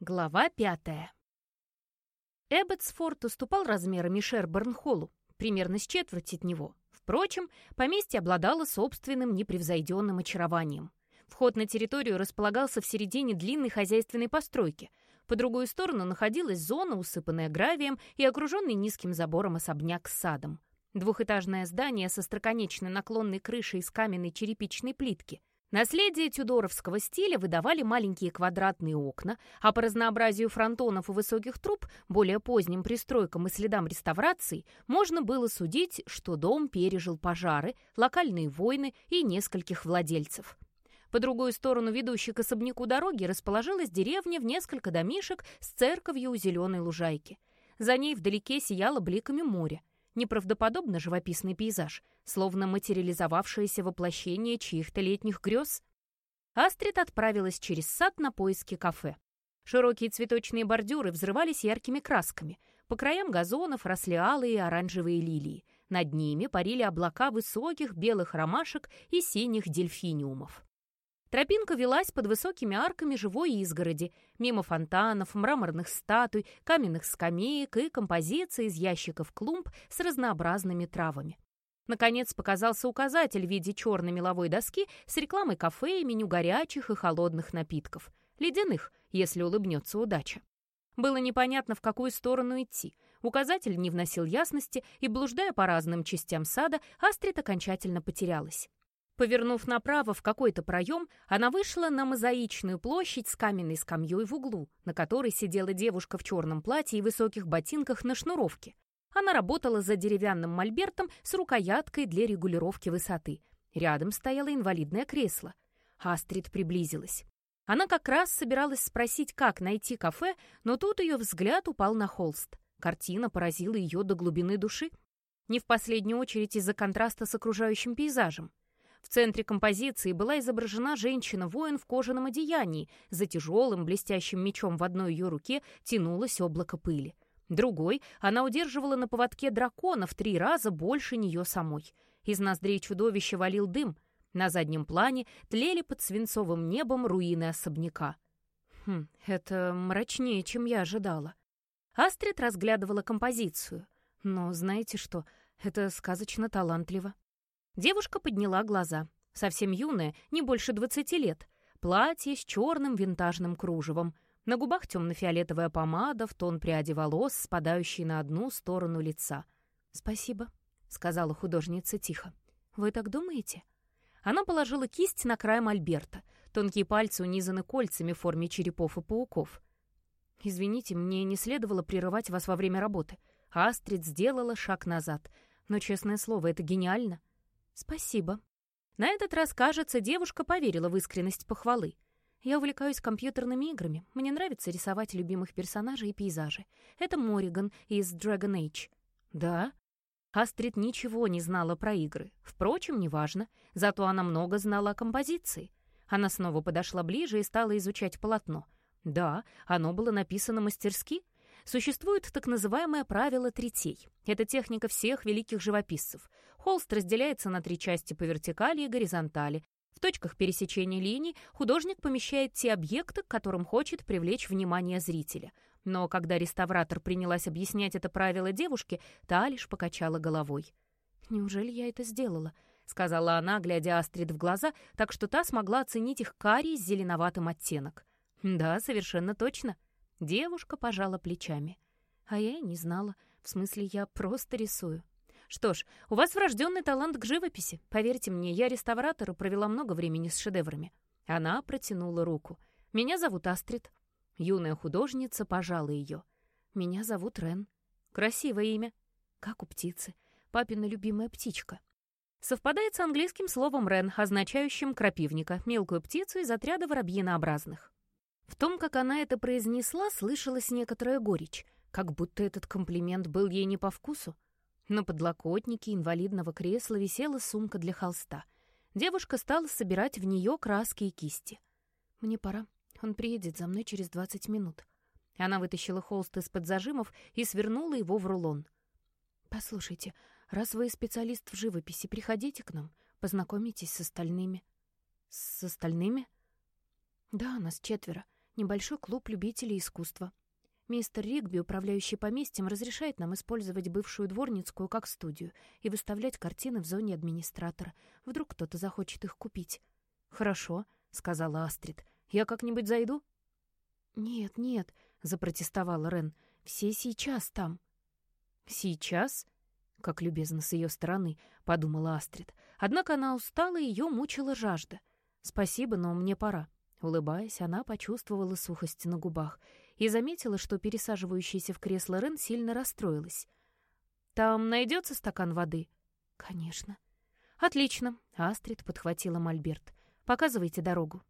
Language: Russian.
Глава пятая. Эбботсфорд уступал размерами Шерборн-холлу, примерно с четверть от него. Впрочем, поместье обладало собственным непревзойденным очарованием. Вход на территорию располагался в середине длинной хозяйственной постройки. По другую сторону находилась зона, усыпанная гравием и окруженный низким забором особняк с садом. Двухэтажное здание со строконечной наклонной крышей из каменной черепичной плитки — Наследие тюдоровского стиля выдавали маленькие квадратные окна, а по разнообразию фронтонов и высоких труб, более поздним пристройкам и следам реставрации, можно было судить, что дом пережил пожары, локальные войны и нескольких владельцев. По другую сторону ведущей к особняку дороги расположилась деревня в несколько домишек с церковью у зеленой лужайки. За ней вдалеке сияло бликами море неправдоподобно живописный пейзаж, словно материализовавшееся воплощение чьих-то летних грез. Астрид отправилась через сад на поиски кафе. Широкие цветочные бордюры взрывались яркими красками. По краям газонов росли алые и оранжевые лилии. Над ними парили облака высоких белых ромашек и синих дельфиниумов. Тропинка велась под высокими арками живой изгороди, мимо фонтанов, мраморных статуй, каменных скамеек и композиции из ящиков клумб с разнообразными травами. Наконец показался указатель в виде черной меловой доски с рекламой кафе и меню горячих и холодных напитков. Ледяных, если улыбнется удача. Было непонятно, в какую сторону идти. Указатель не вносил ясности, и, блуждая по разным частям сада, Астрид окончательно потерялась. Повернув направо в какой-то проем, она вышла на мозаичную площадь с каменной скамьей в углу, на которой сидела девушка в черном платье и высоких ботинках на шнуровке. Она работала за деревянным мольбертом с рукояткой для регулировки высоты. Рядом стояло инвалидное кресло. Астрид приблизилась. Она как раз собиралась спросить, как найти кафе, но тут ее взгляд упал на холст. Картина поразила ее до глубины души. Не в последнюю очередь из-за контраста с окружающим пейзажем. В центре композиции была изображена женщина-воин в кожаном одеянии. За тяжелым блестящим мечом в одной ее руке тянулось облако пыли. Другой она удерживала на поводке дракона в три раза больше нее самой. Из ноздрей чудовища валил дым. На заднем плане тлели под свинцовым небом руины особняка. Хм, это мрачнее, чем я ожидала. Астрид разглядывала композицию. Но знаете что, это сказочно талантливо. Девушка подняла глаза. Совсем юная, не больше двадцати лет. Платье с черным винтажным кружевом. На губах темно-фиолетовая помада в тон пряди волос, спадающей на одну сторону лица. «Спасибо», — сказала художница тихо. «Вы так думаете?» Она положила кисть на край мольберта. Тонкие пальцы унизаны кольцами в форме черепов и пауков. «Извините, мне не следовало прерывать вас во время работы». Астрид сделала шаг назад. «Но, честное слово, это гениально. «Спасибо». На этот раз, кажется, девушка поверила в искренность похвалы. Я увлекаюсь компьютерными играми. Мне нравится рисовать любимых персонажей и пейзажи. Это Мориган из Dragon Age. Да? Астрид ничего не знала про игры. Впрочем, неважно. Зато она много знала о композиции. Она снова подошла ближе и стала изучать полотно. Да, оно было написано мастерски, Существует так называемое правило третей. Это техника всех великих живописцев. Холст разделяется на три части по вертикали и горизонтали. В точках пересечения линий художник помещает те объекты, к которым хочет привлечь внимание зрителя. Но когда реставратор принялась объяснять это правило девушке, та лишь покачала головой. «Неужели я это сделала?» — сказала она, глядя Астрид в глаза, так что та смогла оценить их карий с зеленоватым оттенок. «Да, совершенно точно», Девушка пожала плечами. А я и не знала. В смысле, я просто рисую. Что ж, у вас врожденный талант к живописи. Поверьте мне, я реставратор и провела много времени с шедеврами. Она протянула руку. Меня зовут Астрид. Юная художница пожала ее. Меня зовут Рен. Красивое имя. Как у птицы. Папина любимая птичка. Совпадает с английским словом «рен», означающим крапивника, мелкую птицу из отряда воробьинообразных. В том, как она это произнесла, слышалась некоторая горечь, как будто этот комплимент был ей не по вкусу. На подлокотнике инвалидного кресла висела сумка для холста. Девушка стала собирать в нее краски и кисти. «Мне пора. Он приедет за мной через двадцать минут». Она вытащила холст из-под зажимов и свернула его в рулон. «Послушайте, раз вы специалист в живописи, приходите к нам, познакомитесь с остальными». «С остальными?» «Да, нас четверо. Небольшой клуб любителей искусства. Мистер Ригби, управляющий поместьем, разрешает нам использовать бывшую дворницкую как студию и выставлять картины в зоне администратора. Вдруг кто-то захочет их купить. «Хорошо», — сказала Астрид. «Я как-нибудь зайду?» «Нет, нет», — запротестовала Рен. «Все сейчас там». «Сейчас?» Как любезно с ее стороны, подумала Астрид. Однако она устала, и ее мучила жажда. «Спасибо, но мне пора». Улыбаясь, она почувствовала сухость на губах и заметила, что пересаживающаяся в кресло Рен сильно расстроилась. «Там найдется стакан воды?» «Конечно». «Отлично», — Астрид подхватила Мольберт. «Показывайте дорогу».